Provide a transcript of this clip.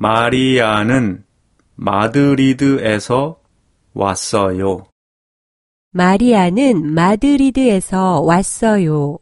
마리아는 마드리드에서 왔어요. 마리아는 마드리드에서 왔어요.